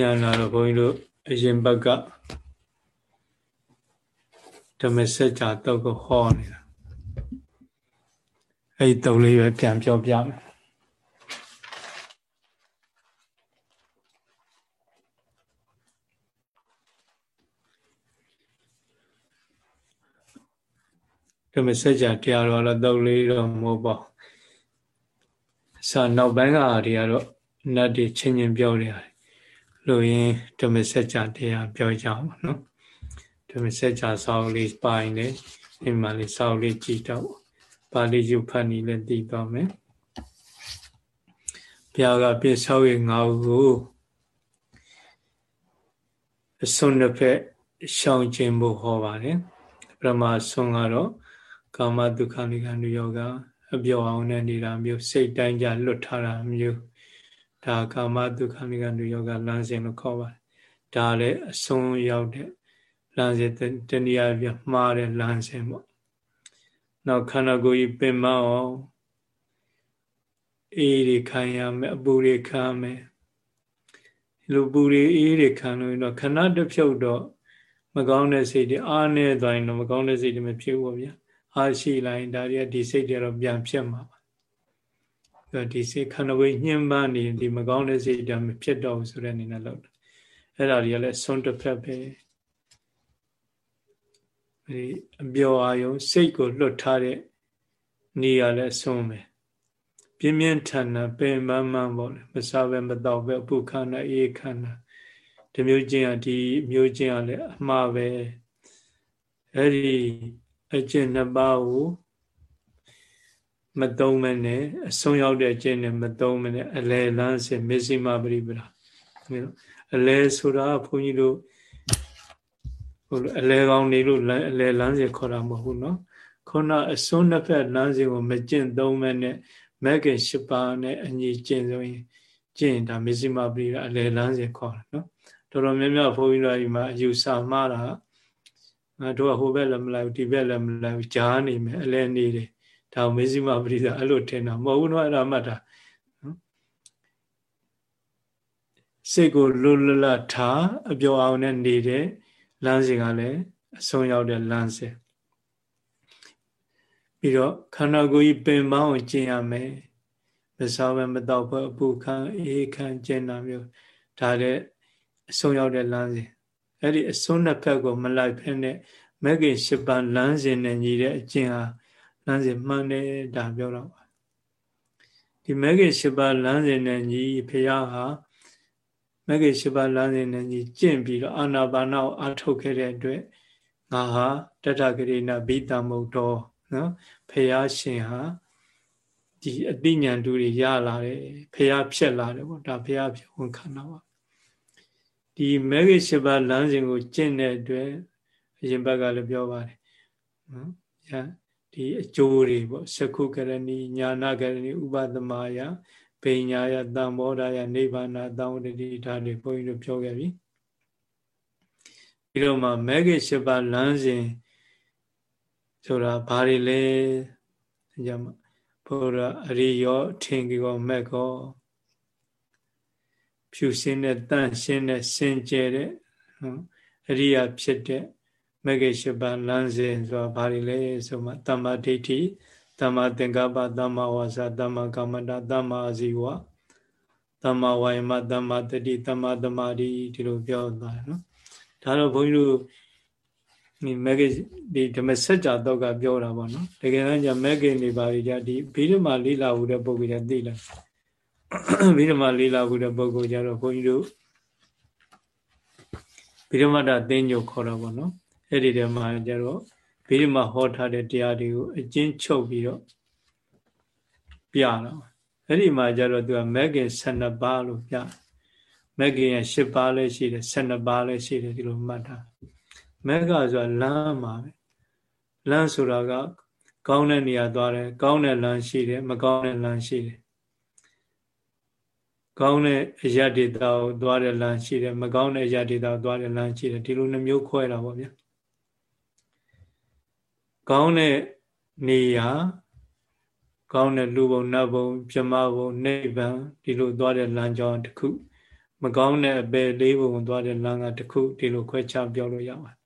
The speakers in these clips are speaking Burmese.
ပြန်လာတော့ဘုန်းကြီးတို့အရင်ဘက်ကဓမ္မစကြာတုတ်ကိုဟောနေတာအဲ့ဒီတုတ်လေးပဲပြန်ပြောပြမယ်ဓမ္မစကြာတရားတော်လည်းတုတ်လေးတော့မဟုတ်ပါစာနောက်ပိုင်းကတွေကတော့နတ်တွေချင်းချင်းပြောတယ် လို့ရင်ဓမ္မစကြာတရားပြောကြအောင်နော်ဓမ္မစကြာစာအုပ်လေးပိုင်းလေဒီမှာလေးစာအုပ်လေးကြည့်တော့ပါဠိယူဖတ်နေလည်းသိသွားမယ်ဘုရားကပြစ္ဆောက်ရဲ့ငါးကိုအစွန်းတစ်ဖက်ရှောင်ခြင်းဖို့ဟောပါတယ်ပရမဆွန်ကတော့ကာမဒုက္ခနိကံယောဂအပြောင်းအောင်နဲ့နေတာမျိုးစိတ်တိုင်းကြလွတ်ထားတာမျိုး ဒါကာမဒုက္ခနိကံယောဂလမ်းစဉ်လို့ခေါ်ပါတယ်ဒါလည်းအဆုံးရောက်တဲ့လမ်းစဉ်တနည်းအားဖြင့်မှားတဲ့လမ်းစဉ်ပေါ့နောက်ခန္ဓာကိုယ်ကြီးပင်မအောင်အေးတွေခံရမယ်အပူတွေခံမယ်လူပူတွေအေးတွေခံလို့တော့ခဏတစ်ဖြုတ်တော့မကောင်းတဲ့စိတ်တွေအားနေသွားရင်တော့မကောင်းတဲ့စိတ်တွေမဖြစ်ဘူးဗျာအားရှိလိုက်ဒါတွေကဒီစိတ်တွေတော့ပြန်ဖြစ်မှာပါ ဒီစိတ်ခန္ဓာကိုယ်ညှင်းပန်းနေဒီမကောင်းတဲ့စိတ်တွေမဖြစ်တော့ဘူးဆိုတဲ့အနေနဲ့လုပ်တယ်အဲ့ဒါတွေကလည်းဆုံးတစ်ဖက်ပဲဒီအပျော်အာယုံစိတ်ကိုလွတ်ထားတဲ့နေရာလဲဆုံးပဲပြင်းပြင်းထန်ထန်ပင်ပန်းပန်းပေါ့လေမစားပဲမတော့ပဲအပုခန္ဓာအေးခန္ဓာဒီမျိုးချင်းကဒီမျိုးချင်းကလည်းအမှားပဲအဲ့ဒီအကျင့်နှစ်ပါးကို မသုံးမနဲ့အဆုံးရောက်တဲ့အကျင့်နဲ့မသုံးမနဲ့အလဲလန်းစင်မစ္စည်းမပရိပဒါအလဲဆိုတာဘုန်းကြီးတို့ဟိုအလဲကောင်းနေလို့အလဲလမ်းစဉ်ခေါ်တာမဟုတ်ဘူးเนาะခုနအစွန်းနှစ်ဖက်လမ်းစဉ်ကိုမကျင့်သုံးမဲ့နဲ့မဂ္ဂင်၈ပါးနဲ့အညီကျင့်ဆိုရင်ကျင့်ဒါမစ္စည်းမပရိဒါအလဲလမ်းစဉ်ခေါ်တာเนาะတော်တော်များများဘုန်းကြီးတို့ဒီမှာအယူဆမှားတာငါတို့ကဟိုဘက်လည်းမလိုက်ဘူးဒီဘက်လည်းမလိုက်ဘူးကြားနေမယ်အလဲနေတယ် ဒါမေဇိမပရိသအဲ့လိုထင်တာမဟုတ်ဘူးနော်အဲ့ဒါမှတ်တာစိတ်ကိုလွတ်လပ်ထားအပြောအောင်နဲ့နေတဲ့လမ်းစဉ်ကလည်းအဆုံးရောက်တဲ့လမ်းစဉ်ပြီးတော့ခန္ဓာကိုယ်ကြီးပင်ပန်းအောင်ကျင့်ရမယ်မစားဘဲမတော့ဘဲအပူခံအေးခံကျင့်တာမျိုးဒါလည်းအဆုံးရောက်တဲ့လမ်းစဉ်အဲ့ဒီအဆုံးနှစ်ဖက်ကိုမလိုက်ဖက်နဲ့မဂ်ကင်ရှစ်ပန်းလမ်းစဉ်နဲ့ညီတဲ့အကျင့်ဟာ လမ်းစဉ်မှန်တယ်ဒါပြောတော့ပါဒီမဂ္ဂင်၈ပါးလမ်းစဉ်နဲ့ညီဖရာဟာမဂ္ဂင်၈ပါးလမ်းစဉ်နဲ့ညီကျင့်ပြီးတော့အာနာပါနကိုအထုတ်ခဲ့တဲ့အတွက်ငါဟာတထဂရိဏဘိတမုတ်တော်နော်ဖရာရှင်ဟာဒီအတိညာတူတွေရလာတယ်ဖရာဖြစ်လာတယ်ပေါ့ဒါဖရာဖြစ်ဝန်ခံတာပါဒီမဂ္ဂင်၈ပါးလမ်းစဉ်ကိုကျင့်တဲ့အတွက်အရင်ဘက်ကလည်းပြောပါတယ်နော်ညာ ဒီအကျိုးတွေပေါ့သကုကရဏီညာနာကရဏီဥပသမယပညာယတံဘောဓာယနိဗ္ဗာန်တံဝတ္တိဓာတ်တွေဘုန်းကြီးတို့ပြောခဲ့ပြီဒီတော့မှမဂ္ဂင်၈ပါးလမ်းစဉ်ဆိုတာဘာတွေလဲညမဘုရားအရိယောထင်ကောမက်ကောဖြူစင်းတဲ့တန့်ရှင်းတဲ့စင်ကြယ်တဲ့နော်အရိယာဖြစ်တဲ့ မဂ္ဂင်၈ပါးလမ်းစဉ်ဆိုတာဘာတွေလဲဆိုမှတမ္မာဒိဋ္ဌိတမ္မာသင်္ကပ္ပတမ္မာဝါစာတမ္မာကမ္မတာတမ္မာအာဇီဝတမ္မာဝါယမတမ္မာတတိတမ္မာသမာဓိဒီလိုပြောသွားတယ်နော်ဒါတော့ဘုန်းကြီးတို့ဒီမဂ္ဂဒီဓမ္မစကြာတော့ကပြောတာပေါ့နော်တကယ်တမ်းကျမဂ္ဂနေပါလိကြဒီဘိဓမ္မာလေးလာဟုတဲ့ပုဂ္ဂိုလ်တွေသိလားဘိဓမ္မာလေးလာဟုတဲ့ပုဂ္ဂိုလ်ကြတော့ဘုန်းကြီးတို့ဘိဓမ္မာတသင်္ညုခေါ်တာပေါ့နော် အဲ့ဒီထဲမှာကျတော့ဘိဓမ္မာဟောထားတဲ့တရားတွေကိုအကျဉ်းချုပ်ပြီးတော့ပြတာအဲ့ဒီမှာကျတော့သူကမဂ္ဂင်12ပါးလို့ပြမဂ္ဂင်ရ10ပါးလည်းရှိတယ်12ပါးလည်းရှိတယ်ဒီလိုမှတ်တာမဂ္ဂဆိုတာလမ်းမှာပဲလမ်းဆိုတာက ကောင်းတဲ့နေရာသွားတယ်ကောင်းတဲ့လမ်းရှိတယ်မကောင်းတဲ့လမ်းရှိတယ်ကောင်းတဲ့အရာဒေတာကိုသွားတဲ့လမ်းရှိတယ်မကောင်းတဲ့အရာဒေတာကိုသွားတဲ့လမ်းရှိတယ်ဒီလိုနှမျိုးခွဲတာပေါ့ဗျာ ကောင်းတဲ့နေရာကောင်းတဲ့လူဘုံနတ်ဘုံပြမဘုံနိဗ္ဗာန်ဒီလိုသွားတဲ့လမ်းကြောင်းတစ်ခု မကောင်းတဲ့အပေလေးပုံသွားတဲ့လမ်းကတခုဒီလိုခွဲခြားပြောလို့ရပါတယ်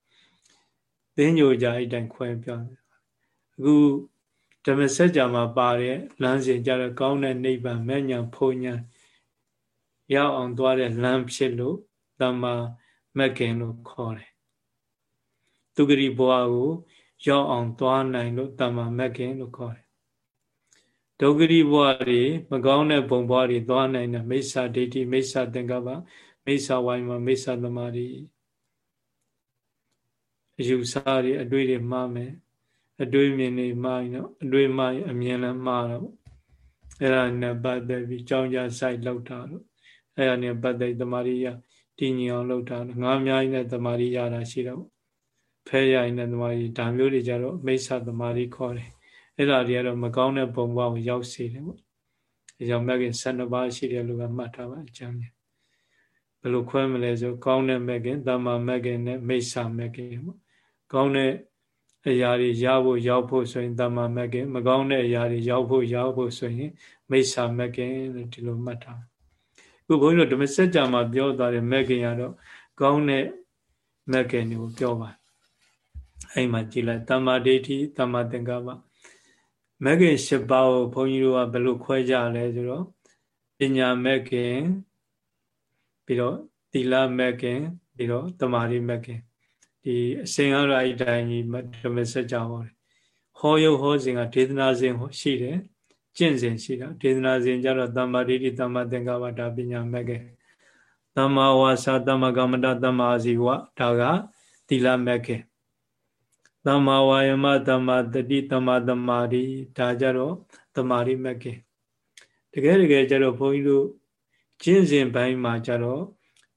သင်ညိုကြအဲ့တိုင်းခွဲပြောအခုဓမ္မစကြာမှာပါတဲ့လမ်းစဉ်ကြတော့ကောင်းတဲ့နိဗ္ဗာန်မဲ့ညာဖုန်ညာရောက်အောင်သွားတဲ့လမ်းဖြစ်လို့တမ္မာမက်ကင်လို့ခေါ်တယ်သူဂရိဘဝကို ရောက်အောင်သွားနိုင်လို့တမ္မာမက်ကင်လို့ခေါ်တယ်ဒုက္ခရိဘဝတွေမကောင်းတဲ့ဘုံဘဝတွေသွားနိုင်တဲ့မိစ္ဆာဒိဋ္ဌိမိစ္ဆာသင်္ကပ္ပမိစ္ဆာဝိုင်းမှာမိစ္ဆာသမာဓိအယူဆတွေအတွေ့တွေမှားမယ်အတွေ့မြင်တွေမှားရင်တော့အတွေ့မှားရင်အမြင်လည်းမှားတော့အဲ့ဒါနဲ့ပတ်သက်ပြီးကြောင်းကြဆိုင်လောက်တာလို့အဲ့ဒါနဲ့ပတ်သက်သမာဓိရတည်ငြိမ်အောင်လုပ်တာငါးများနဲ့သမာဓိရတာရှိတော့ ဖဲရရင်နဲ့သမာဓိဒါမျိုးတွေကြတော့မိစ္ဆာသမာဓိခေါ်တယ်အဲ့ဒါတွေကတော့မကောင်းတဲ့ပုံပေါင်းရောက်စေတယ်ပေါ့အကြောင်းမဲ့ခင်12ပါးရှိတယ်လို့ကမှတ်ထားပါအကျမ်းပြန်ဘယ်လိုခွဲမလဲဆိုကောင်းတဲ့မဲ့ခင်တမ္မာမဲ့ခင်နဲ့မိစ္ဆာမဲ့ခင်ပေါ့ကောင်းတဲ့အရာတွေရဖို့ရောက်ဖို့ဆိုရင်တမ္မာမဲ့ခင်မကောင်းတဲ့အရာတွေရောက်ဖို့ရောက်ဖို့ဆိုရင်မိစ္ဆာမဲ့ခင်လို့ဒီလိုမှတ်ထားခုဘုန်းကြီးတို့ဓမ္မစကြာမှာပြောသွားတဲ့မဲ့ခင်ကတော့ကောင်းတဲ့မဲ့ခင်တွေကိုပြောပါ အဲ့မှာကြည်လိုက်တမ္မာဒိဋ္ဌိတမ္မာသင်္ကပ္ပမဂ္ဂင်၈ပါးကိုဘုန်းကြီးတို့ကဘယ်လိုခွဲကြလဲဆိုတော့ပညာမဂ္ဂင်ပြီးတော့သီလမဂ္ဂင်ပြီးတော့တမာရီမဂ္ဂင်ဒီအစဉ်အရာအတိုင်းကြီးဓမ္မစကြာဟောတယ်ဟောရုပ်ဟောစဉ်ကဒေသနာစဉ်ရှိတယ်ကျင့်စဉ်ရှိတာဒေသနာစဉ်ကြတော့တမ္မာဒိဋ္ဌိတမ္မာသင်္ကပ္ပဒါပညာမဂ္ဂင်တမ္မာဝါစာတမ္မာကမ္မတတမ္မာအာဇီဝဒါကသီလမဂ္ဂင် သမ္မာဝါယမသမ္မာတတိသမ္မာသမာဓိဒါကြတော့သမာဓိမကင်တကယ်တကယ်ကျတော့ဘုန်းကြီးတို့ကျင့်စဉ်ပိုင်းမှာကျတော့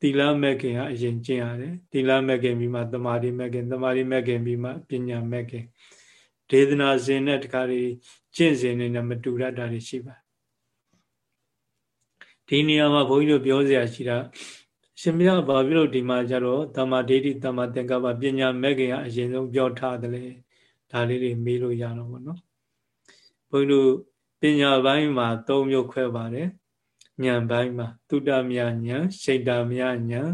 သီလမကင်ကအရင်ကျင့်ရတယ်သီလမကင်ပြီးမှသမာဓိမကင်သမာဓိမကင်ပြီးမှပညာမကင်ဒေသနာစဉ်နဲ့တခါလေကျင့်စဉ်နဲ့မတူရတာတွေရှိပါဒီနေရာမှာဘုန်းကြီးတို့ပြောစရာရှိတာ ရှင်မြတ်ဘာဖြစ်လို့ဒီမှာကျတော့တမ္မာဒိဋ္ဌိတမ္မာသင်္ကပ္ပပညာမဲ့ခင်ကအရင်ဆုံးပြောထားတယ်လေဒါလေးတွေမေးလို့ရတော့ဘောနော်ဘုန်းကြီးတို့ပညာပိုင်းမှာ၃မျိုးခွဲပါတယ်ဉာဏ်ပိုင်းမှာတုတ္တမြဉာဏ်ရှိတ္တမြဉာဏ်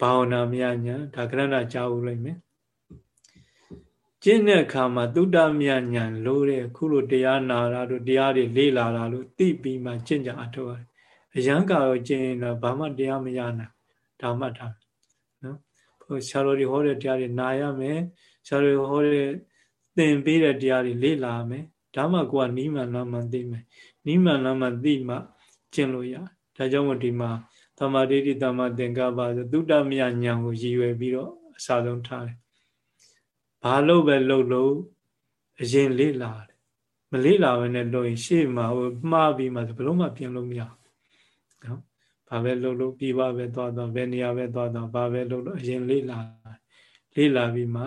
ဘာဝနာမြဉာဏ်ဒါကရဏကြားဦးလိုက်မယ်ကျင့်တဲ့အခါမှာတုတ္တမြဉာဏ်လို့တဲ့ခုလိုတရားနာတာတို့တရားတွေလေ့လာတာလို့သိပြီးမှကျင့်ကြအထောက် အရန်ကတော့ကျင့်တော့ဘာမှတရားမရနိုင်ဒါမှတ်ထားနော်ဘုဆရာတော်တွေဟောတဲ့တရားတွေနာရမယ်ဆရာတော်ဟောတဲ့သင်ပေးတဲ့တရားတွေလေ့လာမယ်ဒါမှကိုကနီးမှန်လမ်းမှန်သိမယ်နီးမှန်လမ်းမှန်သိမှကျင့်လို့ရဒါကြောင့်မို့ဒီမှာသမာဓိတိသမာသင်္ကပ္ပဆိုသုတ္တမယဉာဏ်ကိုရည်ရွယ်ပြီးတော့အစာဆုံးထားတယ်ဘာလို့ပဲလှုပ်လို့အရင်လေ့လာတယ်မလေ့လာဘဲနဲ့လို့ရင်ရှေ့မှာဟိုမှားပြီးမှဘယ်လို့မှပြင်လို့မရဘူးနော် ဘာပဲလုပ်လို့ပြီးပါပဲသွားသွားဘယ်နေရာပဲသွားသွားဘာပဲလုပ်လို့အရင်လေးလာလေးလာပြီးမှ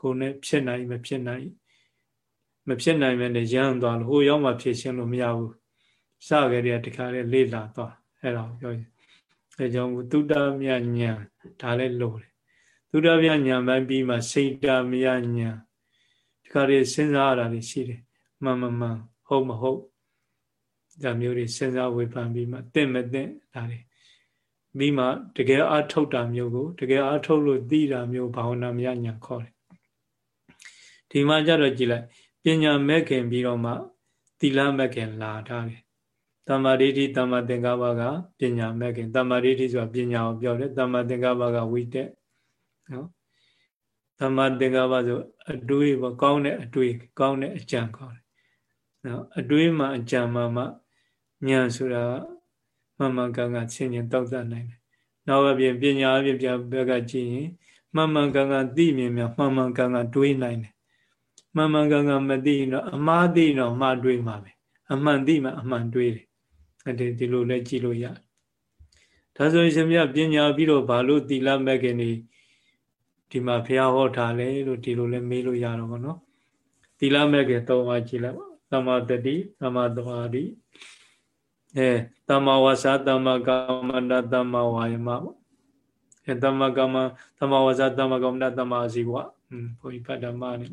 ကိုယ်နဲ့ဖြစ်နိုင်မဖြစ်နိုင်မဖြစ်နိုင်မဲ့နဲ့ရမ်းသွားလို့ဟိုရောက်မှဖြစ်ရှင်းလို့မရဘူးစကြတဲ့တခါလေလေးလာသွားအဲ့တော့ပြောရင်အဲကြောင့်သုတ္တမြညာဒါလည်းလို့တယ်သုတ္တမြညာပိုင်းပြီးမှစိတ်တမြညာတခါလေစဉ်းစားရတာရှိတယ်မှန်မှန်မှန်ဟုတ်မဟုတ်ဒါမျိုးတွေစဉ်းစားဝေဖန်ပြီးမှတင့်မတင့်ဒါတွေ ပြီးမှတကယ်အထုတ်တာမျိုးကိုတကယ်အထုတ်လို့သိတာမျိုးဘာဝနာမယညာခေါ်တယ်ဒီမှာကြတော့ကြည်လိုက်ပညာမဲ့ခင်ပြီးတော့မှသီလမဲ့ခင်လာထားတယ်တမ္မာဒိဋ္ဌိတမ္မာသင်္ကပ္ပကပညာမဲ့ခင်တမ္မာဒိဋ္ဌိဆိုတာပညာကိုပြောတယ်တမ္မာသင်္ကပ္ပကဝိတက်နော်တမ္မာသင်္ကပ္ပဆိုအတွေးပေါ့ကောင်းတဲ့အတွေးကောင်းတဲ့အကြံခေါ်တယ်နော်အတွေးမှအကြံမှမှဉာဏ်ဆိုတာ မှန်မှန်ကန်ကန်ဆင်ញင်တောက်တနိုင်တယ်။နောက်အပြင်ပညာအပြင်ပြဘက်ကကြည့်ရင်မှန်မှန်ကန်ကန်သိမြင်မြမှန်မှန်ကန်ကန်တွေးနိုင်တယ်။မှန်မှန်ကန်ကန်မသိရင်တော့အမှားသိတော့မှားတွေးမှာပဲ။အမှန်သိမှအမှန်တွေးတယ်။အဲ့ဒီဒီလိုလဲကြည့်လို့ရတယ်။ဒါဆိုရင်ရှင်မြတ်ပညာပြီးတော့ဘာလို့သီလမဲ့ခင်နေဒီမှာဘုရားဟောထားလဲလို့ဒီလိုလဲမေးလို့ရတော့ဗောနော်။သီလမဲ့ခင်သုံးပါးကြည့်လိုက်ပါ။သမာတတိသမာသမာဓိ အဲတမ္မာဝါစာတမ္မာကမ္မန္တတမ္မာဝါယမပေါ့အဲတမ္မာကမ္မတမ္မာဝါစာတမ္မာကမ္မန္တတမ္မာဇီဝอืมဘုန်းကြီးဖတ်ဓမ္မနေ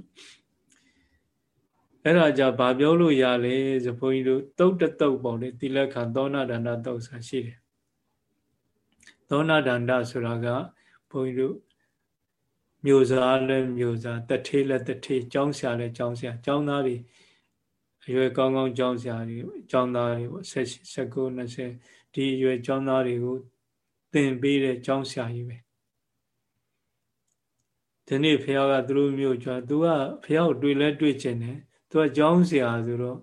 အဲ့ဒါကြဘာပြောလို့ရလဲဆိုဘုန်းကြီးတို့တုတ်တတုတ်ပေါ့လေတိလက္ခဏသောနာဒန္တတုတ်ဆာရှိတယ်သောနာဒန္တဆိုတာကဘုန်းကြီးတို့မျိုးစားလဲမျိုးစားတထေးလဲတထေးကျောင်းဆရာလဲကျောင်းဆရာကျောင်းသားတွေ အရွယ်ကောင်းကောင်းကျောင်းဆရာတွေကျောင်းသားတွေပေါ့19 20ဒီအရွယ်ကျောင်းသားတွေကိုသင်ပေးတဲ့ကျောင်းဆရာကြီးပဲဒီနေ့ဖះကသူတို့မျိုးကျွာသူကဖះကိုတွေ့လဲတွေ့ချင်တယ်သူကကျောင်းဆရာဆိုတော့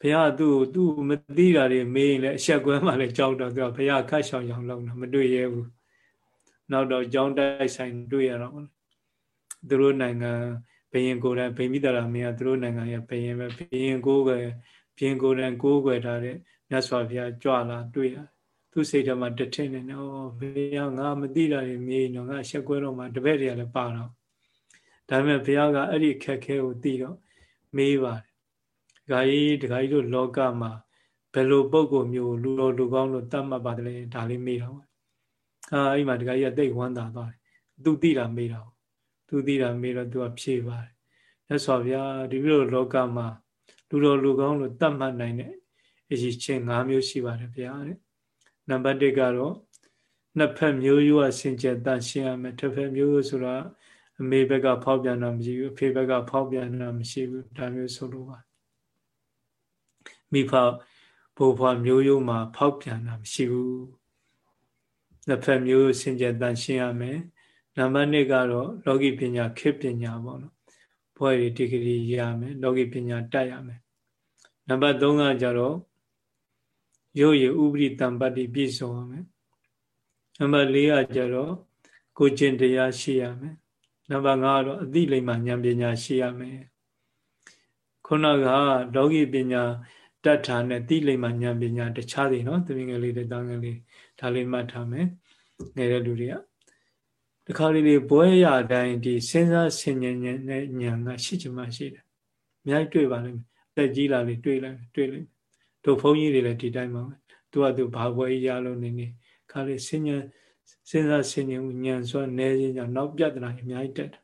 ဘုရားသူ့ကိုသူ့မသိတာတွေမေးရင်လည်းအဆက်ကွဲမှလည်းကြောက်တော့သူကဘုရားခတ်ဆောင်အောင်လုပ်တာမတွေ့ရဘူးနောက်တော့ကျောင်းတိုက်ဆိုင်တွေ့ရတော့သူတို့နိုင်ငံ ဘယင်ကိုယ်တိုင်ဗိမိတရာမင်းကသူတို့နိုင်ငံရဲ့ဘယင်ပဲဘယင်ကိုယ်ပဲဘယင်ကိုယ်တိုင်ကိုယ်ွယ်ထားတဲ့မြတ်စွာဘုရားကြွလာတွေ့ရသူစိတ်ထဲမှာတထင်းနေနော်ဘုရားငါမသိတာတွေမေးတော့ငါရှက်ကွဲတော့မှတပည့်တွေကလည်းပါတော့ဒါပေမဲ့ဘုရားကအဲ့ဒီခက်ခဲကိုသိတော့မေးပါတယ်ဒကာကြီးဒကာကြီးတို့လောကမှာဘယ်လိုပုံကိုမျိုးလူတော်လူကောင်းလို့တတ်မှတ်ပါတယ်လဲဒါလေးမေးတော့အာအဲ့မှာဒကာကြီးကတိတ်ဝမ်းသာသွားတယ်သူသိတာမေးတာ သူသိတာမေးတော့သူကဖြေပါတယ်မြတ်စွာဘုရားဒီလိုလောကမှာလူတော်လူကောင်းလို့တတ်မှတ်နိုင်တဲ့အရေးချင်း၅မျိုးရှိပါတယ်ဗျာတဲ့နံပါတ်၁ကတော့နှစ်ဖက်မျိုးရိုးအစင်ကြယ်တန်ရှင်းရမယ်တစ်ဖက်မျိုးရိုးဆိုတာအမေဘက်ကဖောက်ပြန်တာမရှိဘူးအဖေဘက်ကဖောက်ပြန်တာမရှိဘူးဒါမျိုးဆိုလိုပါမိဖဘိုးဘွားမျိုးရိုးမှာဖောက်ပြန်တာမရှိဘူးနှစ်ဖက်မျိုးစင်ကြယ်တန်ရှင်းရမယ် နံပါတ်2ကတော့လောကီပညာခေပညာပေါ့နော်ဘွဲတွေဒီဂရီရမယ်လောကီပညာတက်ရမယ်နံပါတ်3ကကြတော့ရုပ်ရည်ဥပရိတံပတ္တိပြည့်စုံရမယ်နံပါတ်4ကကြတော့ကိုကျင့်တရားရှိရမယ်နံပါတ်5ကတော့အသိလိမ္မာဉာဏ်ပညာရှိရမယ်ခုနကလောကီပညာတတ်တာနဲ့သိလိမ္မာဉာဏ်ပညာတခြားတွေနော်သမီးငယ်လေးတွေတောင်းငယ်လေးဒါလေးမှတ်ထားမယ်ငယ်တဲ့လူတွေက တခါလေးလေးဘွဲရတိုင်းဒီစဉ်းစားဆင်ញင်တဲ့ဉာဏ်ကရှိချင်မှရှိတယ်အများကြီးတွေ့ပါလိမ့်မယ်အသက်ကြီးလာလေးတွေ့လိုက်တွေ့လိုက်တို့ဘုန်းကြီးတွေလည်းဒီတိုင်းပါပဲသူကသူဘာဘွဲရလို့နေနေခါလေးဆင်ញင်စဉ်းစားဆင်ញင်ဉာဏ်ဆိုနေခြင်းကြောင့်နောက်ပြဿနာအများကြီးတက်တယ်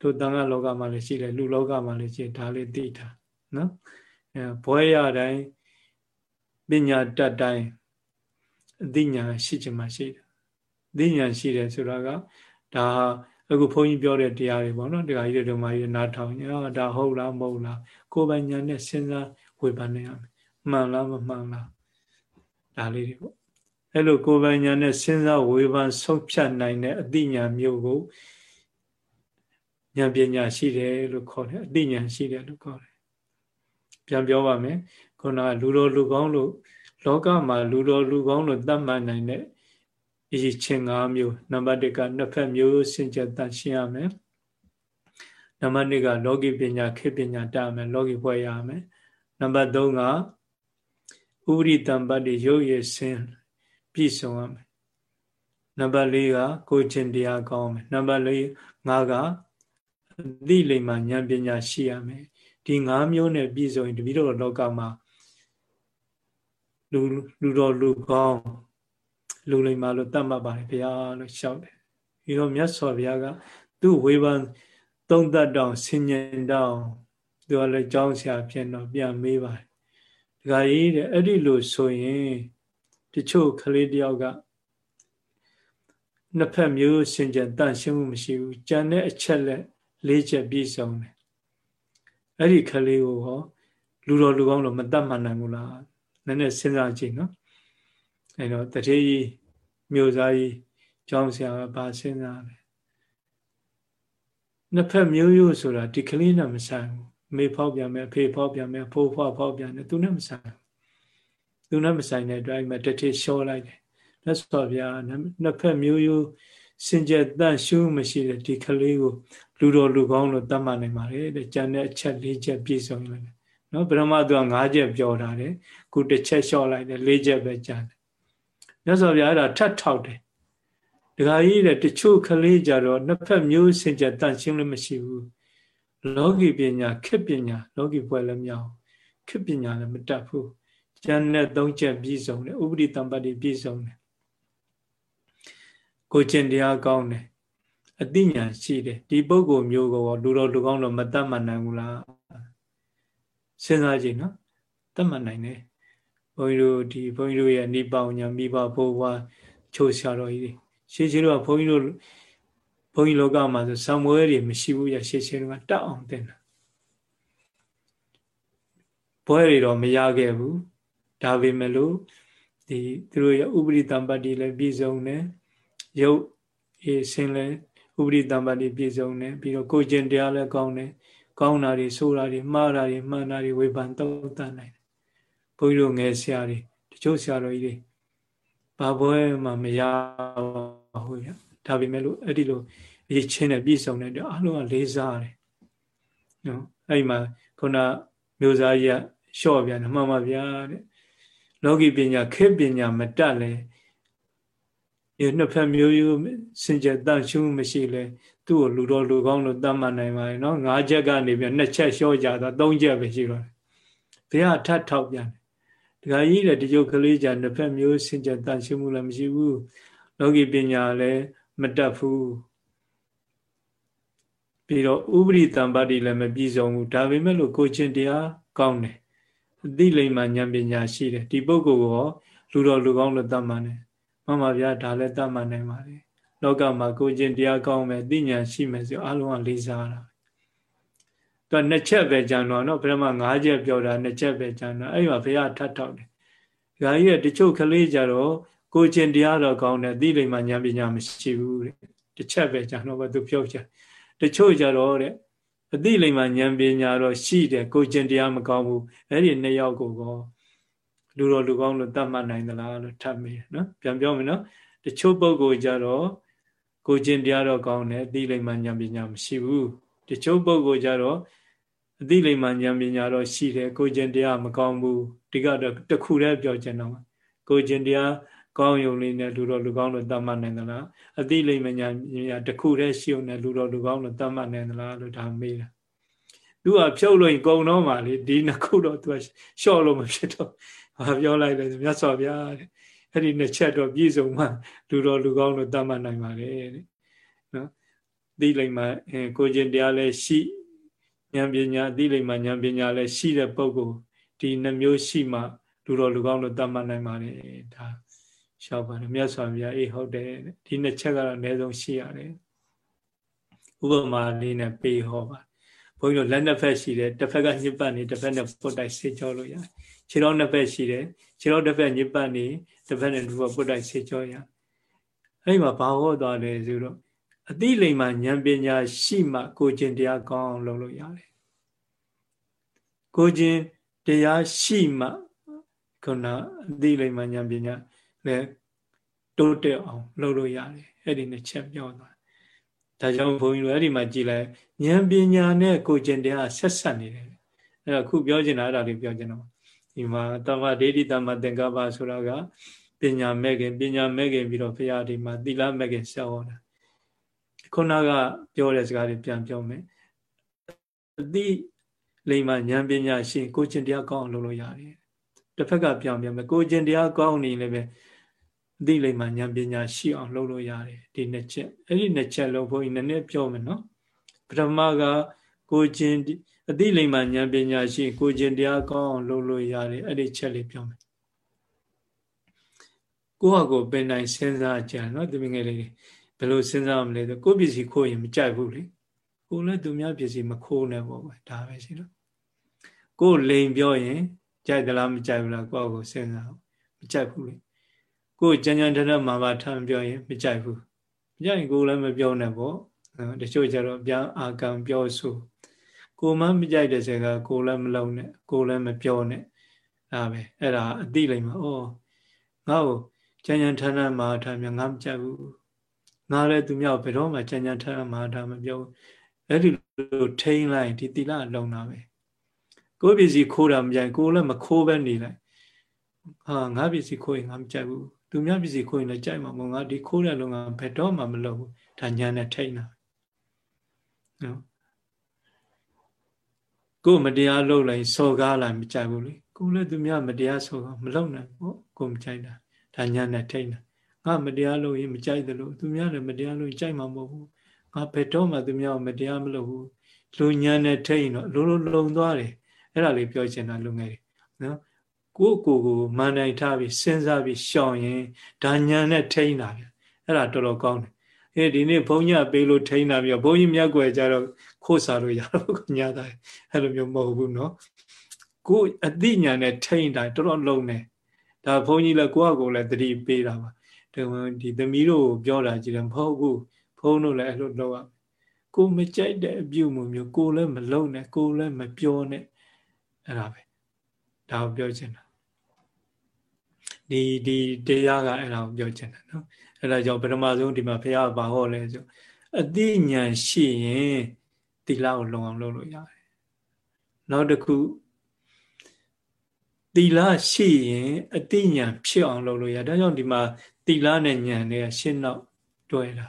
တို့တန်ခါလောကမှာလည်းရှိတယ်လူလောကမှာလည်းရှိဒါလေးသိတာနော်အဲဘွဲရတိုင်းပညာတတ်တိုင်းအသိဉာဏ်ရှိချင်မှရှိတယ်အ သိဉာဏ်ရှိတယ်ဆိုတာကဒါအခုဘုန်းကြီးပြောတဲ့တရားတွေပေါ့နော်တရားကြီးတွေဓမ္မကြီးနားထောင်ညာဒါဟုတ်လားမဟုတ်လားကိုယ်ပိုင်ဉာဏ်နဲ့စဉ်းစားဝေဖန်နေရမယ်မှန်လားမမှန်လားဒါလေးတွေပေါ့အဲ့လိုကိုယ်ပိုင်ဉာဏ်နဲ့စဉ်းစားဝေဖန်ဆုံးဖြတ်နိုင်တဲ့အသိဉာဏ်မျိုးကိုဉာဏ်ပညာရှိတယ်လို့ခေါ်တယ်အသိဉာဏ်ရှိတယ်လို့ခေါ်တယ်ပြန်ပြောပါမယ်ခုနကလူတော်လူကောင်းလို့လောကမှာလူတော်လူကောင်းလို့သတ်မှတ်နိုင်တဲ့ အရေးချင်း၅မျိုးနံပါတ်1ကနှစ်ဖက်မျိုးစင်ကြယ်တန်ရှင်းရမယ်နံပါတ်2ကလောကီပညာခေပညာတတ်မယ်လောကီဘွဲရမယ်နံပါတ်3ကဥပရိတံပတ်တိရုပ်ရည်စင်ပြည့်စုံရမယ်နံပါတ်4ကကိုချင်းတရားကောင်းမယ်နံပါတ်4 5ကအသိလိမ္မာဉာဏ်ပညာရှိရမယ်ဒီ၅မျိုးနဲ့ပြည့်စုံရင်တပိတော့လောကမှာလူလူတော်လူကောင်း လူလိမ္မာလို့တတ်မှတ်ပါတယ်ဘုရားလို့ရှောက်တယ်ဒီတော့မြတ်စွာဘုရားကသူ့ဝေဖန်သုံးသတ်တောင်ဆင်ញင်တောင်သူကလည်းကြောင်းဆရာဖြစ်တော့ပြန်မေးပါတယ်ဒကာကြီးတဲ့အဲ့ဒီလိုဆိုရင်တချို့ကလေးတယောက်ကနှစ်ဖက်မျိုးစင်ကြယ်တန့်ရှင်းမှုမရှိဘူးကြံတဲ့အချက်လက်လေးချက်ပြည့်စုံတယ်အဲ့ဒီကလေးကိုဟောလူတော်လူကောင်းလို့မတတ်မှန်နိုင်ဘူးလားနည်းနည်းစဉ်းစားကြည့်နော် အဲ့တော့တတိမျိုးသားကြီးကျောင်းဆရာကဘာစဉ်းစားလဲနှစ်ဖက်မျိုးရိုးဆိုတာဒီကလေးနဲ့မဆိုင်ဘူးမေဖောက်ပြန်မယ်အဖေဖောက်ပြန်မယ်ဖိုးဖွားဖောက်ပြန်တယ်သူနဲ့မဆိုင်သူနဲ့မဆိုင်တဲ့အတွက်အဲ့မှာတတိလျှောလိုက်တယ်လက်စော်ဗျာနှစ်ဖက်မျိုးရိုးစင်ကြယ်တန့်ရှုမရှိတဲ့ဒီကလေးကိုလူတော်လူကောင်းလို့တတ်မှတ်နိုင်ပါလေတဲ့ကျန်တဲ့အချက်၄ချက်ပြည့်စုံနေတယ်နော်ဗြဟ္မသူက၅ချက်ပြောထားတယ်ခုတစ်ချက်လျှော့လိုက်တယ်၄ချက်ပဲကျန်တယ် မြတ်စွာဘုရားအဲ့ဒါထပ်ထောက်တယ်ဒကာကြီးတဲ့တချို့ကလေးကြတော့နှစ်ဖက်မျိုးစင်ကြတန်ရှင်းလို့မရှိဘူးလောကီပညာခက်ပညာလောကီဘွယ်လည်းမရအောင်ခက်ပညာလည်းမတတ်ဘူးကျန်တဲ့သုံးချက်ပြည့်စုံတယ်ဥပဒိတံပတ်တိပြည့်စုံတယ်ကိုကျင့်တရားကောင်းတယ်အသိဉာဏ်ရှိတယ်ဒီပုဂ္ဂိုလ်မျိုးကောလူတော်လူကောင်းတော့မတတ်မှနိုင်ဘူးလားစဉ်းစားကြည့်နော်တတ်မှတ်နိုင်တယ် ဘုန်းကြီးတို့ဒီဘုန်းကြီးတို့ရဲ့နိပောင်ညာမိဘဘိုးဘွားချိုးဆရာတော်ကြီးတွေရှေးရှေးတော့ဘုန်းကြီးတို့ဘုန်းကြီးလောကမှာဆိုဆံမွဲတွေမရှိဘူးရရှေးရှေးတော့တက်အောင်တင်တာဘွဲတွေတော့မရခဲ့ဘူးဒါပေမဲ့လို့ဒီသူတို့ရဲ့ဥပရိတံပတ္တိလည်းပြည့်စုံတယ်ရုပ်အေးဆင်းလည်းဥပရိတံပတ္တိပြည့်စုံတယ်ပြီးတော့ကိုကျင်တရားလည်းကောင်းတယ်ကောင်းတာတွေဆိုးတာတွေမှားတာတွေမှန်တာတွေဝေဖန်တောက်တနိုင်တယ် ဘုန်းကြီးတို့ငယ်ဆရာတွေတချို့ဆရာတော်ကြီးတွေဘာဘွဲမှမရပါဘူးရဒါပေမဲ့လို့အဲ့ဒီလိုအရေးချင်းနဲ့ပြည့်စုံတဲ့အတွက်အလုံးကလေးစားတယ်နော်အဲ့ဒီမှာခုနမျိုးစားကြီးကလျှော့ပြန်တယ်မှန်ပါဗျာတဲ့လောကီပညာခေပညာမတတ်လဲဒီနှစ်ဖက်မျိုးရိုးစင်ကြယ်တန့်ရှုမရှိလဲသူ့ကိုလူတော်လူကောင်းလို့တတ်မှတ်နိုင်ပါလေနော်ငါးချက်ကနေပြီးနှစ်ချက်လျှော့ကြတာသုံးချက်ပဲရှိတော့တယ်ဘုရားထပ်ထောက်ပြန်တယ် ဒကာကြီးတဲ့ဒီကျုပ်ကလေးကြနှစ်ဖက်မျိုးစင်ကြယ်တန့်ရှုမှုလည်းမရှိဘူးလောကီပညာလည်းမတတ်ဘူးပြီးတော့ဥပရိတံပါတိလည်းမပြည့်စုံဘူးဒါပေမဲ့လို့ကိုချင်းတရားကောင်းတယ်အသိလိမ္မာဉာဏ်ပညာရှိတယ်ဒီပုဂ္ဂိုလ်ကလူတော်လူကောင်းလို့တတ်မှန်တယ်မှန်ပါဗျာဒါလည်းတတ်မှန်နိုင်ပါလေလောကမှာကိုချင်းတရားကောင်းမယ်သိဉာဏ်ရှိမယ်ဆိုအလုံးကလေးစားတာ သူကနှစ်ချက်ပဲကြံတော့နော်ဘယ်မှာ၅ချက်ပြောတာနှစ်ချက်ပဲကြံတော့အဲ့ဒီမှာဘုရားထပ်ထောက်တယ်။ဒါကြီးကတချို့ကလေးကြတော့ကိုချင်းတရားတော်ကောင်းတယ်သိလိမ္မာဉာဏ်ပညာမရှိဘူးတဲ့။တစ်ချက်ပဲကြံတော့ဘာသူပြောချင်တချို့ကြတော့တဲ့အသိလိမ္မာဉာဏ်ပညာတော့ရှိတယ်ကိုကျင့်တရားမကောင်းဘူးအဲ့ဒီနှစ်ယောက်ကိုကောလူတော်လူကောင်းလို့တတ်မှတ်နိုင်သလားလို့ထပ်မေးနော်ပြန်ပြောမယ်နော်တချို့ပုဂ္ဂိုလ်ကြတော့ကိုကျင့်တရားတော့ကောင်းတယ်အသိလိမ္မာဉာဏ်ပညာမရှိဘူးတချို့ပုဂ္ဂိုလ်ကြတော့ အသိလိမ္မာဉာဏ်ပညာတော့ရှိတယ်ကိုကျင့်တရားမကောင်းဘူးဒီကတော့တခုတည်းပြောချင်တော့ကိုကျင့်တရားကောင်းယုံလေးနဲ့လူတော်လူကောင်းလို့တတ်မှတ်နိုင်သလားအသိလိမ္မာညာညာတခုတည်းရှိုံနဲ့လူတော်လူကောင်းလို့တတ်မှတ်နိုင်သလားလို့ဒါမေးတာသူကဖြုတ်လို့ရင်ကုံတော့မှလေဒီနှစ်ခုတော့သူကရှော့လို့မဖြစ်တော့ဘာပြောလိုက်လဲမြတ်စွာဘုရားတဲ့အဲ့ဒီနှစ်ချက်တော့ပြည့်စုံမှလူတော်လူကောင်းလို့တတ်မှတ်နိုင်ပါတယ်တဲ့နော်သိလိမ္မာကိုကျင်တရားလည်းရှိ ဉာဏ်ပညာသိလိမ္မာဉာဏ်ပညာလည်းရှိတဲ့ပုဂ္ဂိုလ်ဒီနှမျိုးရှိမှလူတော်လူကောင်းလို့တတ်မှတ်နိုင်ပါတယ်ဒါရှောက်ပါတယ်မြတ်စွာဘုရားအေးဟုတ်တယ်ဒီနှစ်ချက်ကတော့အနည်းဆုံးရှိရတယ်ဥပမာလေးနဲ့ပေးဟောပါဘုန်းကြီးတို့လက်နှစ်ဖက်ရှိတယ်တစ်ဖက်ကညစ်ပတ်နေတစ်ဖက်နဲ့ပုတ်တိုက်ဆေးကြောလို့ရတယ်ခြေတော်နှစ်ဖက်ရှိတယ်ခြေတော်တစ်ဖက်ညစ်ပတ်နေတစ်ဖက်နဲ့တစ်ဖက်ပုတ်တိုက်ဆေးကြောရအဲ့ဒီမှာဘာဟောသွားလဲဆိုတော့ အတိလိမ္မာဉာဏ်ပညာရှိမှကိုကျင်တရားကောင်းအောင်လုပ်လို့ရတယ်ကိုကျင်တရားရှိမှခုနအတိလိမ္မာဉာဏ်ပညာလည်းတိုးတက်အောင်လုပ်လို့ရတယ်အဲ့ဒီနှစ်ချက်ပြောသွားဒါကြောင့်ဘုန်းကြီးတို့အဲ့ဒီမှာကြည်လိုက်ဉာဏ်ပညာနဲ့ကိုကျင်တရားဆက်ဆက်နေတယ်အဲ့တော့ခုပြောချင်တာအဲ့ဒါလေးပြောချင်တော့ဒီမှာတမ္မာဒိဋ္ဌိတမ္မာသင်္ကပ္ပဆိုတာကပညာမဲ့ခင်ပညာမဲ့ခင်ပြီးတော့ဘုရားဒီမှာသီလမဲ့ခင်ဆက်ဟောတာ ခုနကပြောတဲ့စကားတွေပြန်ပြောမယ်အတိလိမ္မာဉာဏ်ပညာရှိကိုကျင်တရားကောင်းအောင်လုပ်လို့ရတယ်တစ်ဖက်ကပြောင်းပြန်မယ်ကိုကျင်တရားကောင်းနေလည်းပဲအသိလိမ္မာဉာဏ်ပညာရှိအောင်လုပ်လို့ရတယ်ဒီနှစ်ချက်အဲ့ဒီနှစ်ချက်လုံးဘုန်းကြီးနည်းနည်းပြောမယ်နော်ပထမကကိုကျင်အသိလိမ္မာဉာဏ်ပညာရှိကိုကျင်တရားကောင်းအောင်လုပ်လို့ရတယ်အဲ့ဒီချက်လေးပြောမယ်ကိုယ့်ဟာကိုယ်ပင်တိုင်းစဉ်းစားကြနော်သူငယ်လေး ဘယ်လိုစဉ်းစားမလဲဆိုကိုယ့်ပစ္စည်းခိုးရင်မကြိုက်ဘူးလေကိုလည်းသူများပစ္စည်းမခိုးနဲ့ပေါ့ကွာဒါပဲရှိလို့ကိုယ်လိန်ပြောရင်ကြိုက်သလားမကြိုက်ဘူးလားကိုယ့်ကိုစဉ်းစားမကြိုက်ဘူးလေကိုယ်ကြံကြံတရမှာပါထမ်းပြောရင်မကြိုက်ဘူးမကြိုက်ရင်ကိုယ်လည်းမပြောနဲ့ပေါ့တချို့ကျတော့ပြန်အာကံပြောဆိုကိုမှမကြိုက်တဲ့စကားကိုလည်းမလုံးနဲ့ကိုလည်းမပြောနဲ့ဒါပဲအဲ့ဒါအတိလိုက်မှာဩငါ့ကိုကြံကြံထမ်းမှာထမ်းမြငါမကြိုက်ဘူး ငါလည်းသူမြောက်ဘယ်တော့မှကြံကြံထမ်းမှာထမ်းမပြောဘူးအဲ့ဒီလိုထိန်းလိုက်ဒီတိလလုံတာပဲကိုယ့်ပစ္စည်းခိုးတာမကြိုက်ကိုလည်းမခိုးပဲနေလိုက်ဟာငါပစ္စည်းခိုးရင်ငါမကြိုက်ဘူးသူများပစ္စည်းခိုးရင်လည်းကြိုက်မှာမဟုတ်ငါဒီခိုးတဲ့လုံကဘယ်တော့မှမလုပ်ဘူးဒါညာနဲ့ထိတ်တာနော်ကိုမတရားလုပ်လိုက်စော်ကားလိုက်မကြိုက်ဘူးလေကိုလည်းသူများမတရားစော်ကားမလုပ်နိုင်ဘူးကိုမကြိုက်တာဒါညာနဲ့ထိတ်တာ ငါမတရားလုပ်ရင်မကြိုက်သလိုသူများလည်းမတရားလုပ်ရင်ကြိုက်မှာမဟုတ်ဘူးငါဘယ်တော့မှသူများကိုမတရားမလုပ်ဘူးလူညံနဲ့ထဲရင်တော့လုံးလုံးလုံသွားတယ်အဲ့ဒါလေးပြောချင်တာလူငယ်တွေနော်ကိုယ့်ကိုယ်ကိုမန်တိုင်ထားပြီးစဉ်းစားပြီးရှောင်ရင်ဒါညံနဲ့ထိန်းတာဗျအဲ့ဒါတော်တော်ကောင်းတယ်အေးဒီနေ့ဘုန်းကြီးပေးလို့ထိန်းတာပြီးတော့ဘုန်းကြီးမြတ်ကွယ်ကြတော့ခိုးစားလို့ရတော့ညတာအဲ့လိုမျိုးမဟုတ်ဘူးနော်ကိုယ်အသိဉာဏ်နဲ့ထိန်းတာတော်တော်လုံးတယ်ဒါဘုန်းကြီးလည်းကိုယ့်အကိုယ်လည်းတတိပေးတာပါ ဒီသမီးတို့ပြောတာကြည့်တယ်မဟုတ်ဘူးဘုန်းတို့လည်းအဲ့လိုလုပ်ရကိုမကြိုက်တဲ့အပြုမှုမျိုးကိုလည်းမလုံနဲ့ကိုလည်းမပြောနဲ့အဲ့ဒါပဲဒါကိုပြောချင်တာဒီဒီတရားကအဲ့ဒါကိုပြောချင်တာနော်အဲ့ဒါကြောင့်ပထမဆုံးဒီမှာဘုရားဘာဟောလဲဆိုအသိဉာဏ်ရှိရင်သီလကိုလုံအောင်လုပ်လို့ရတယ်နောက်တစ်ခုသီလရှိရင်အသိဉာဏ်ဖြစ်အောင်လုပ်လို့ရဒါကြောင့်ဒီမှာ သီလနဲ့ဉာဏ်နဲ့ရှင်းတော့တွဲတာ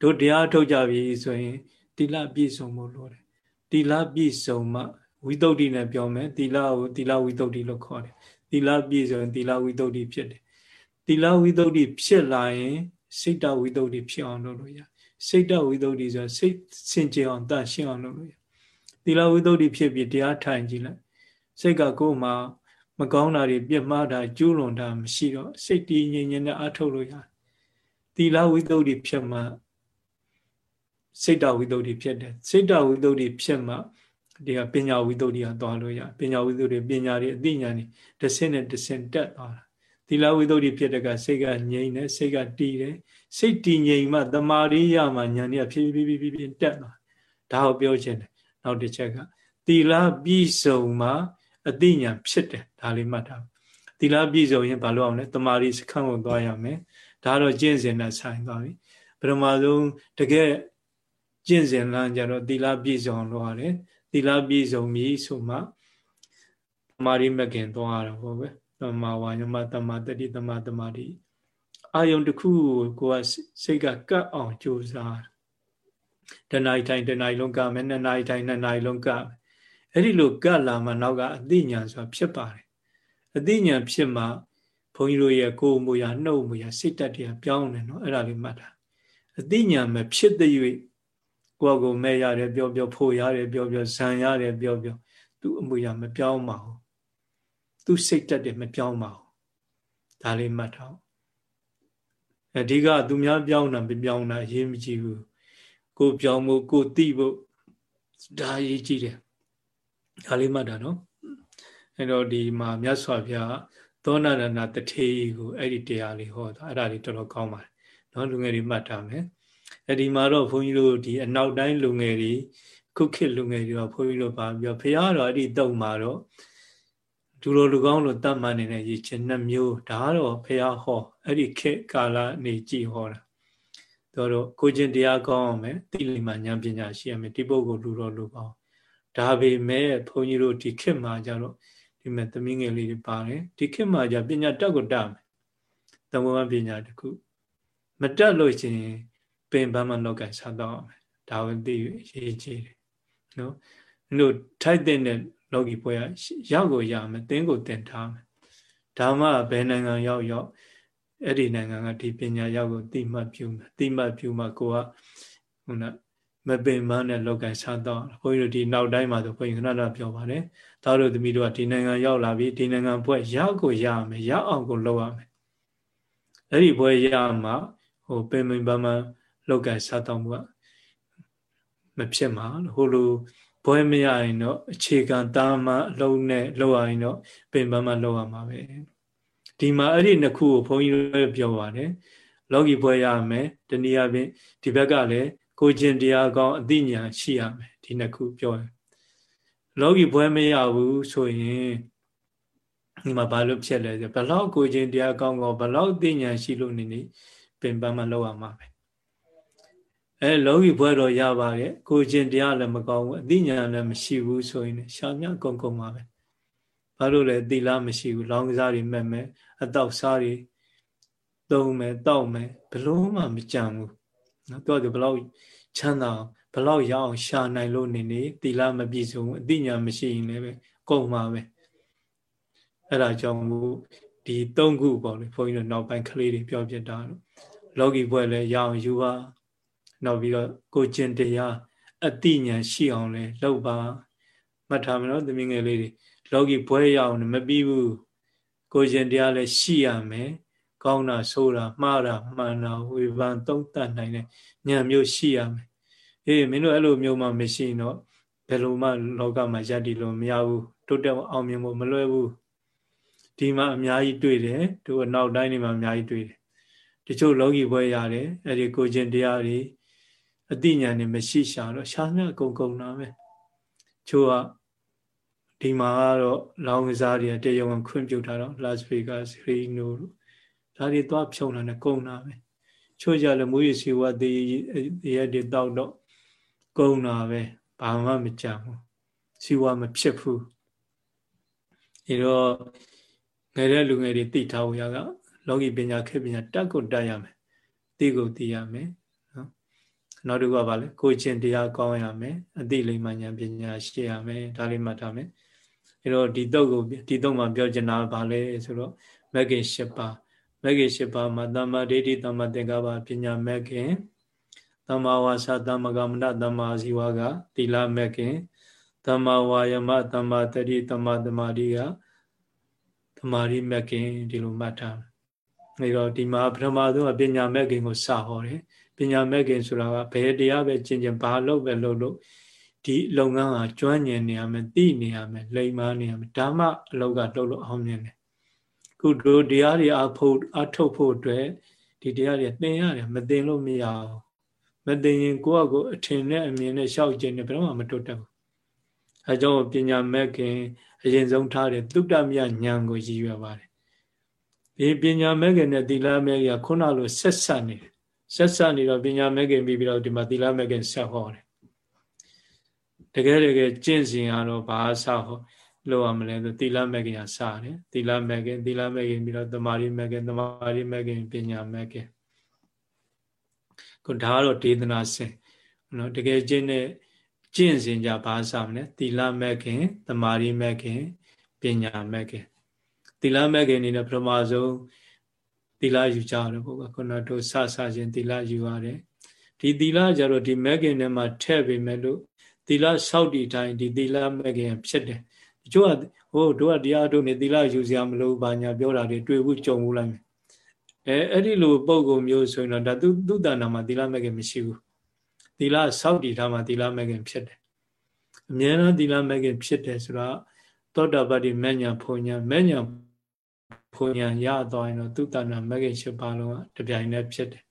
တို့တရားထုတ်ကြပြီဆိုရင်သီလပြည့်စုံဖို့လိုတယ်သီလပြည့်စုံမှဝိသုဒ္ဓိနဲ့ပြောမယ်သီလကိုသီလဝိသုဒ္ဓိလို့ခေါ်တယ်သီလပြည့်စုံသီလဝိသုဒ္ဓိဖြစ်တယ်သီလဝိသုဒ္ဓိဖြစ်လာရင်စိတ်တဝိသုဒ္ဓိဖြစ်အောင်လုပ်လို့ရစိတ်တဝိသုဒ္ဓိဆိုစိတ်စင်ကြယ်အောင်တန့်ရှင်းအောင်လုပ်လို့ရသီလဝိသုဒ္ဓိဖြစ်ပြီးတရားထိုင်ကြည့်လိုက်စိတ်ကကိုယ်မှာ မကောင်းတာတွေပြစ်မှားတာကျူးလွန်တာမရှိတော့စိတ်တည်ငြိမ်ငြိမ်နဲ့အထုတ်လို့ရတယ်သီလဝိသုဒ္ဓိဖြစ်မှစိတ်တဝိသုဒ္ဓိဖြစ်တယ်စိတ်တဝိသုဒ္ဓိဖြစ်မှဒီကပညာဝိသုဒ္ဓိကသွားလို့ရပညာဝိသုဒ္ဓိပညာတွေအသိဉာဏ်တွေတစ်ဆင့်နဲ့တစ်ဆင့်တက်သွားတာသီလဝိသုဒ္ဓိဖြစ်တဲ့ကစိတ်ကငြိမ်တယ်စိတ်ကတည်တယ်စိတ်တည်ငြိမ်မှတမာရိယမှဉာဏ်တွေကဖြည်းဖြည်းဖြည်းဖြည်းတက်သွားဒါကိုပြောချင်တယ်နောက်တစ်ချက်ကသီလပြည့်စုံမှ အသိဉာဏ်ဖြစ်တယ်ဒါလေးမှတ်ထားသီလပြည့်စုံရင်ဘာလို့အောင်လဲတမာရိစခန်းကိုသွားရမယ်ဒါတော့ကျင့်စဉ်နဲ့ဆိုင်သွားပြီပထမဆုံးတကယ်ကျင့်စဉ်လမ်းကြတော့သီလပြည့်စုံလို့ရတယ်သီလပြည့်စုံပြီဆိုမှတမာရိမကင်သွားရတော့ဘောပဲတမာဝါညမတမာတတိတမာတမာတိအာယုံတစ်ခုကိုကိုကစိတ်ကကတ်အောင်ကြိုးစားတဏှာတိုင်းတဏှာလုံးကမယ်နှစ်နာရီတိုင်းနှစ်နာရီလုံးကမယ် အဲ့ဒီလိုကတ်လာမှနောက်ကအသိဉာဏ်ဆိုတာဖြစ်ပါတယ်အသိဉာဏ်ဖြစ်မှဘုန်းကြီးတို့ရဲ့ကိုယ်မူရာနှုတ်မူရာစိတ်တက်တရားပြောင်းတယ်နော်အဲ့ဒါလေးမှတ်တာအသိဉာဏ်မဖြစ်တဲ့၍ကိုယ့်ကိုမဲ့ရတယ်ပြောပြောဖို့ရတယ်ပြောပြောဇံရတယ်ပြောပြောသူအမူအရာမပြောင်းပါဘူးသူစိတ်တက်တယ်မပြောင်းပါဘူးဒါလေးမှတ်ထားအဓိကသူများပြောင်းတာမပြောင်းတာအရေးမကြီးဘူးကိုပြောင်းဖို့ကိုသိဖို့ဒါအရေးကြီးတယ် ဒါလေးမှတ်တာနော်အဲ့တော့ဒီမှာမြတ်စွာဘုရားသောနာရဏတထေကိုအဲ့ဒီတရားလေးဟောတာအဲ့ဒါလေးတော်တော်ကောင်းပါတယ်နော်လူငယ်တွေမှတ်ထားမယ်အဲ့ဒီမှာတော့ဘုန်းကြီးတို့ဒီအနောက်တိုင်းလူငယ်တွေခုခေတ်လူငယ်တွေတော့ဘုန်းကြီးတို့ပါပြောဘုရားတော့အဲ့ဒီတုံမှာတော့ဒူလိုလူကောင်းလို့တတ်မှန်နေတဲ့ရည်ချင်းနှမျိုးဒါကတော့ဘုရားဟောအဲ့ဒီခေတ်ကာလနေကြည်ဟောတာတို့တော့ကိုချင်းတရားကောင်းအောင်မယ်တိလိမဉာဏ်ပညာရှိရမယ်ဒီပုဂ္ဂိုလ်လူတော်လူကောင်း ဒါပေမဲ့ဘုန်းကြီးတို့ဒီခေတ်မှာကြတော့ဒီမဲ့သမီးငယ်လေးတွေပါတယ်ဒီခေတ်မှာじゃပညာတက်ကိုတတ်မယ်သမဝပညာတခုမတက်လို့ရှိရင်ပင်ပန်းမလောက်ကစားတော့မယ်ဒါဝင်သိရေးကြည့်တယ်နော်တို့ထိုက်တဲ့လောကီပွဲရောက်ကိုရမယ်တင်းကိုတင်ထားမယ်ဒါမှဘယ်နိုင်ငံရောက်ရောက်အဲ့ဒီနိုင်ငံကဒီပညာရောက်ကိုတိမှတ်ပြုမယ်တိမှတ်ပြုမှကိုကဟိုနော် မပင်မနဲ့လောက်ကစားတော့ဘုန်းကြီးတို့ဒီနောက်တိုင်းမှာဆိုဘုန်းကြီးခဏခဏပြောပါတယ်သားတို့သမီးတို့ကဒီနိုင်ငံရောက်လာပြီဒီနိုင်ငံဘွဲ့ရောက်ကိုရမယ်ရအောင်ကိုလုပ်ရမယ်အဲ့ဒီဘွဲ့ရမှဟိုပင်ပင်ပန်းပန်းလောက်ကစားတော့မှုကမဖြစ်မှာဟိုလိုဘွဲမရရင်တော့အခြေခံတာမအလုံးနဲ့လောက်ရရင်တော့ပင်ပန်းပန်းလောက်ရမှာပဲဒီမှာအဲ့ဒီနှစ်ခုကိုဘုန်းကြီးတို့ပြောပါတယ်လောကီဘွဲရမယ်တနည်းအားဖြင့်ဒီဘက်ကလည်း ကိုကျင်တရားကောင်းအသိဉာဏ်ရှိရမယ်ဒီနှစ်ခုပြောရင်လောကီဘွဲမရဘူးဆိုရင်ဒီမှာဘာလို့ဖြစ်လဲဆိုဘလောက်ကိုကျင်တရားကောင်းကောင်းဘလောက်သိဉာဏ်ရှိလို့နေနေပင်ပန်းမလောက်ရမှာပဲအဲလောကီဘွဲတော့ရပါရဲ့ကိုကျင်တရားလည်းမကောင်းဘူးအသိဉာဏ်လည်းမရှိဘူးဆိုရင်ရှားမြကုန်ကုန်ပါပဲဘာလို့လဲသီလမရှိဘူးလောင်းကစားတွေမဲ့မဲ့အတော့စားတွေသုံးမယ်တောက်မယ်ဘလို့မှမကြံဘူး နော်တော့ဒီဘလောက်ချမ်းသာဘလောက်ရအောင်ရှာနိုင်လို့နေနေသီလမပြည့်စုံအသိဉာဏ်မရှိရင်လည်းပဲကုန်ပါပဲအဲ့ဒါကြောင့်မို့ဒီသုံးခုပေါ့လေဘုန်းကြီးတို့နောက်ပိုင်းကလေးတွေပြောပြတာတော့လောကီဘွဲလည်းရအောင်ယူပါနောက်ပြီးတော့ကိုကျင်တရားအတိညာရှိအောင်လဲလုပ်ပါမှတ်ထားမယ်နော်သမီးငယ်လေးတွေလောကီဘွဲရအောင်မပြီးဘူးကိုကျင်တရားလည်းရှိရမယ် ကောင်းတာဆိုးတာမှားတာမှန်တာဝေဖန်သုံးသပ်နိုင်တဲ့ဉာဏ်မျိုးရှိရမယ်အေးမင်းတို့အဲ့လိုမျိုးမှမရှိရင်တော့ဘယ်လိုမှလောကမှာယက်တည်လို့မရဘူးတိုးတက်အောင်မြင်ဖို့မလွယ်ဘူးဒီမှာအများကြီးတွေ့တယ်တို့အနောက်တိုင်းတွေမှာအများကြီးတွေ့တယ်တချို့လောကီဘွဲရတယ်အဲ့ဒီကိုကျင်တရားတွေအတိညာဏ်တွေမရှိရှာတော့ရှာမြအကုန်ကုန်တာပဲချို့ကဒီမှာကတော့လောင်းကစားတွေတရားဝင်ခွင့်ပြုထားတော့ Las Vegas Reno တို့ ဒါတွေသွားဖြုံလာတယ်ကုန်တာပဲချို့ကြလည်းမူရစီဝတ်သေးရဲ့တွေတောက်တော့ကုန်တာပဲဘာမှမကြဘူးစီဝါမဖြစ်ဘူးအဲတော့ငယ်တဲ့လူငယ်တွေသိထားဖို့ရကလောကီပညာခေပညာတက်ကိုတက်ရမယ်သိကိုသိရမယ်နော်နောက်တစ်ခုကဘာလဲကိုချင်းတရားကောင်းရမယ်အသိလိမ္မာဉာဏ်ပညာရှိရမယ်ဒါလေးမှတ်ထားမယ်အဲတော့ဒီတော့ကိုဒီတော့မှပြောချင်တာဘာလဲဆိုတော့မဂ္ဂင်၈ပါး မဂ္ဂင်၈ပါးမှာတမ္မာဒိဋ္ဌိတမ္မာသင်္ကပ္ပပညာမဂ္ဂင်တမ္မာဝါစာတမ္မာကမ္မန္တတမ္မာဇီဝကသီလမဂ္ဂင်တမ္မာဝါယမတမ္မာတတိတမ္မာသမာဓိကသမာဓိမဂ္ဂင်ဒီလိုမှတ်ထားအဲတော့ဒီမှာပထမဆုံးပညာမဂ္ဂင်ကိုစဟောတယ်ပညာမဂ္ဂင်ဆိုတာကဘယ်တရားပဲကျင့်ကျင်ဘာလုပ်ပဲလုပ်လို့ဒီလုပ်ငန်းဟာကျွမ်းကျင်နေရမယ်သိနေရမယ်လိမ္မာနေရမယ်ဓမ္မအလောက်ကလုပ်လို့အောင်မြင်တယ် ခုတို့တရားတွေအဖို့အထုတ်ဖို့အတွက်ဒီတရားတွေသင်ရတယ်မသင်လို့မရဘူးမသင်ရင်ကိုယ့်အကိုအထင်နဲ့အမြင်နဲ့ရှောက်ကျင်နေဘယ်တော့မှမတွတ်တတ်ဘူးအဲကြောင့်ပညာမဲ့ခင်အရင်ဆုံးထားတဲ့သုတ္တမြဉာဏ်ကိုရည်ရွယ်ပါတယ်ဒီပညာမဲ့ခင်နဲ့သီလမဲ့ခင်ကခုနလိုဆက်ဆက်နေတယ်ဆက်ဆက်နေတော့ပညာမဲ့ခင်ပြီးပြီးတော့ဒီမှာသီလမဲ့ခင်ဆက်ဟောတယ်တကယ်တကယ်ကျင့်စဉ်ကတော့ဘာဆောက်ဟော လို့ရမလဲဆိုသီလမဲ့ခင်ကစတယ်သီလမဲ့ခင်သီလမဲ့ခင်ပြီးတော့တမာရီမဲ့ခင်တမာရီမဲ့ခင်ပညာမဲ့ခင်ကိုဒါကတော့ဒေသနာစဉ်နော်တကယ်ကျင့်တဲ့ကျင့်စဉ်ကြဘာစမလဲသီလမဲ့ခင်တမာရီမဲ့ခင်ပညာမဲ့ခင်သီလမဲ့ခင်နေနဲ့ပထမဆုံးသီလယူကြတယ်ဘုရားခုနတို့စဆချင်းသီလယူရတယ်ဒီသီလကြတော့ဒီမဲ့ခင်ထဲမှာထည့်ပေမဲ့လို့သီလစောက်တည်တိုင်းဒီသီလမဲ့ခင်ဖြစ်တယ် တချို့ကဟိုတို့ကတရားထုတ်နေသီလယူစရာမလိုဘာညာပြောတာတွေတွေ့ဘူးကြုံဘူးလိုက်မယ်အဲအဲ့ဒီလိုပုံကုမျိုးဆိုရင်တော့ဒါသူသူတဏ္ဍာမှာသီလမဲ့ခင်မရှိဘူးသီလစောက်တည်ထားမှာသီလမဲ့ခင်ဖြစ်တယ်အမြဲတမ်းသီလမဲ့ခင်ဖြစ်တယ်ဆိုတော့သောတာပတ္တိမဉ္ဇဉ်ဖုန်ညာမဉ္ဇဉ်ဖုန်ညာရသွားရင်တော့သူတဏ္ဍာမဲ့ခင်၈ပါးလုံးကတပြိုင်တည်းဖြစ်တယ်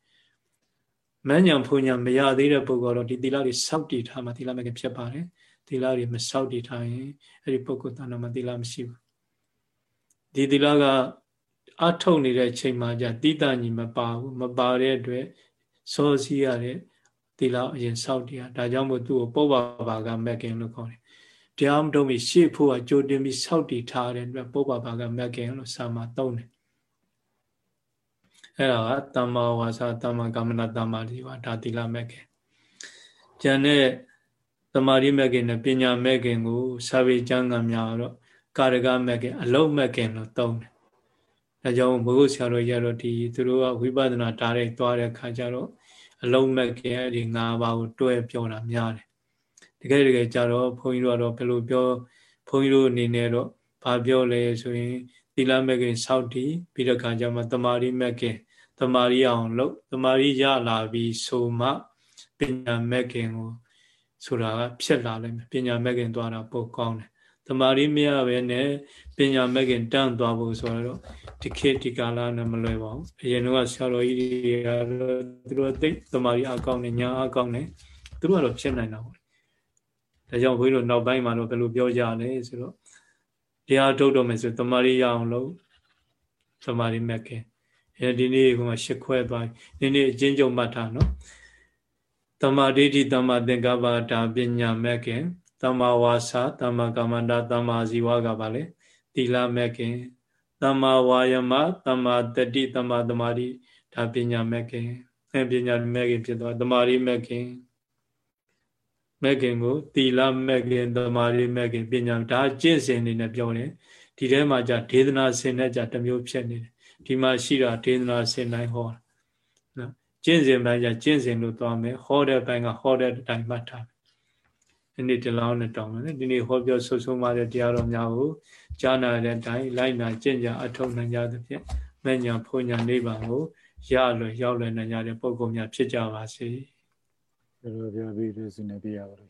မဉ္ဇဉ်ဖုန်ညာမရသေးတဲ့ပုဂ္ဂိုလ်တော့ဒီသီလတွေစောက်တည်ထားမှာသီလမဲ့ခင်ဖြစ်ပါတယ် သီလတွေမစောက်တည်ထားရင်အဲ့ဒီပုဂ္ဂိုလ်တဏ္ဍာမှာသီလမရှိဘူးဒီသီလကအထုတ်နေတဲ့ချိန်မှာじゃတိတညီမပါဘူးမပါတဲ့အတွက်စောစီရတဲ့သီလအရင်စောက်တရားဒါကြောင့်မို့သူ့ကိုပုပ္ပဘာကမက်ကင်လို့ခေါ်တယ်တရားမထုတ်ပြီးရှေ့ဖို့ကကြိုတင်ပြီးစောက်တည်ထားတဲ့အတွက်ပုပ္ပဘာကမက်ကင်လို့စာမှာသုံးတယ်အဲ့ဒါကတမ္မာဝါစာတမ္မာကမ္မနာတမ္မာဒီပါဒါသီလမက်ကင်ကျန်တဲ့ သမာဓိမက်ကင်နဲ့ပညာမက်ကင်ကိုစာပေကျမ်းဂန်များတော့ကာရကမက်ကင်အလုံးမက်ကင်လို့သုံးတယ်ဒါကြောင့်ဘုဂုဆရာတော်ရတော့ဒီသူတို့ကဝိပဿနာဓာတ်ရိုက်သွားတဲ့ခါကျတော့အလုံးမဲ့ကဲအဲ့ဒီ၅ပါးကိုတွဲပြောတာများတယ်တကယ်တကယ်ကြတော့ဘုန်းကြီးတို့ကတော့ဘယ်လိုပြောဘုန်းကြီးတို့အနေနဲ့တော့ဘာပြောလဲဆိုရင်သီလမဲ့ကင်စောက်တည်ပြီးတော့ခါကျမှတမာရီမဲ့ကင်တမာရီအောင်လို့တမာရီရလာပြီးဆိုမှပညာမဲ့ကင်ကို ဆိုတာကဖြစ်လာလိမ့်မယ်ပညာမဲ့ကင်သွားတာပိုကောင်းတယ်တမာရီမရပဲနဲ့ပညာမဲ့ခင်တန်းသွားဖို့ဆိုတော့ဒီခေတ်ဒီကာလနဲ့မလွယ်ပါဘူးအရင်တော့ဆရာတော်ကြီးတွေကတော့သူတို့သိတမာရီအကောင်းနဲ့ညာအကောင်းနဲ့သူတို့ကတော့ဖြစ်နိုင်တာပေါ့ဒါကြောင့်ဘုန်းကြီးတို့နောက်ပိုင်းမှာတော့ဘယ်လိုပြောကြလဲဆိုတော့တရားထုတ်တော့မယ်ဆိုတမာရီရအောင်လို့တမာရီမဲ့ခင်အဲဒီနေ့ကမှရှစ်ခွဲသွားဒီနေ့အချင်းချုပ်မှတ်ထားနော် တမာဒိဋ္ဌိတမာသင်္ကပ္ပတာပညာမဲ့ခင်တမ္မာဝါစာတမ္မာကမ္မန္တာတမ္မာဇီဝကပါလေသီလမဲ့ခင်တမ္မာဝါယမတမ္မာတတိတမ္မာသမာဓိဒါပညာမဲ့ခင်အဲပညာမဲ့ခင်ဖြစ်သွားသမာဓိမဲ့ခင်မဲ့ခင်ကိုသီလမဲ့ခင်သမာဓိမဲ့ခင်ပညာဒါကျင့်စဉ်နေနဲ့ပြောတယ်ဒီထဲမှာじゃဒေသနာစင်နဲ့じゃတမျိုးဖြစ်နေတယ်ဒီမှာရှိတာဒေသနာစင်တိုင်းဟောနော် ကျင့်စဉ်ပိုင်းじゃကျင့်စဉ်လို့သွားမယ်ဟောတဲ့ဘိုင်းကဟောတဲ့အတိုင်းမှတ်ထားဒီနေ့တလောင်းနဲ့တောင်းမယ်ဒီနေ့ဟောပြောဆုဆုံးပါတဲ့တရားတော်များကိုကြားနာတဲ့အတိုင်းလိုက်နာကျင့်ကြအထောက်နိုင်ကြသဖြင့်မညာဖုန်ညာနိဗ္ဗာန်ကိုရလွယ်ရောက်လွယ်နိုင်ကြတဲ့ပုဂ္ဂိုလ်များဖြစ်ကြပါစေ။ဒါလိုပြောပြီးလို့စုနေပြရပါလို့